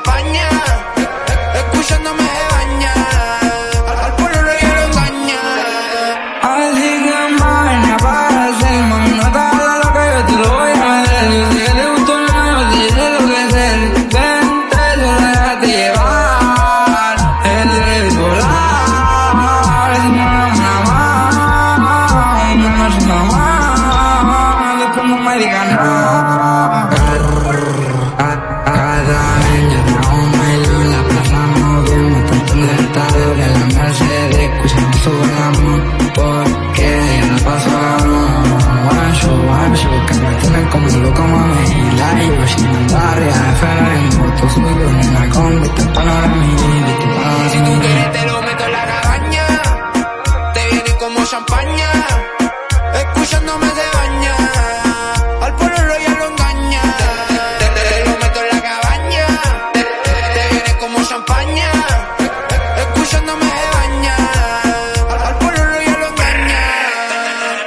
acompaña. champaña, escuchándome se baña. Al pueblo ya lo engaña. Te, lo meto en la cabaña, te, te viene como champaña, escuchándome se baña. Al, pueblo ya lo engaña.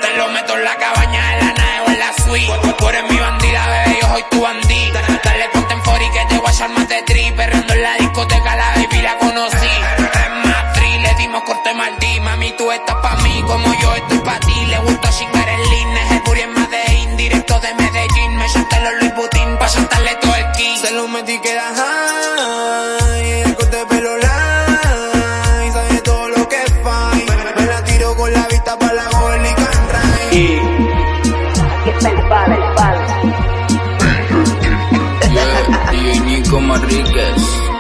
Te, lo meto en la cabaña, en la nave o en la suite. Tú eres mi bandida, bebé, yo soy tu bandida. Dale contemporáneo que te voy a echar más de tri, perreando en la discoteca, la baby la conocí. Metí que era high, el corte pelo light, sabe todo lo que es fine. Me, la tiro con la vista pa' la gol y Y aquí está el palo, el palo. DJ Nico Marríquez.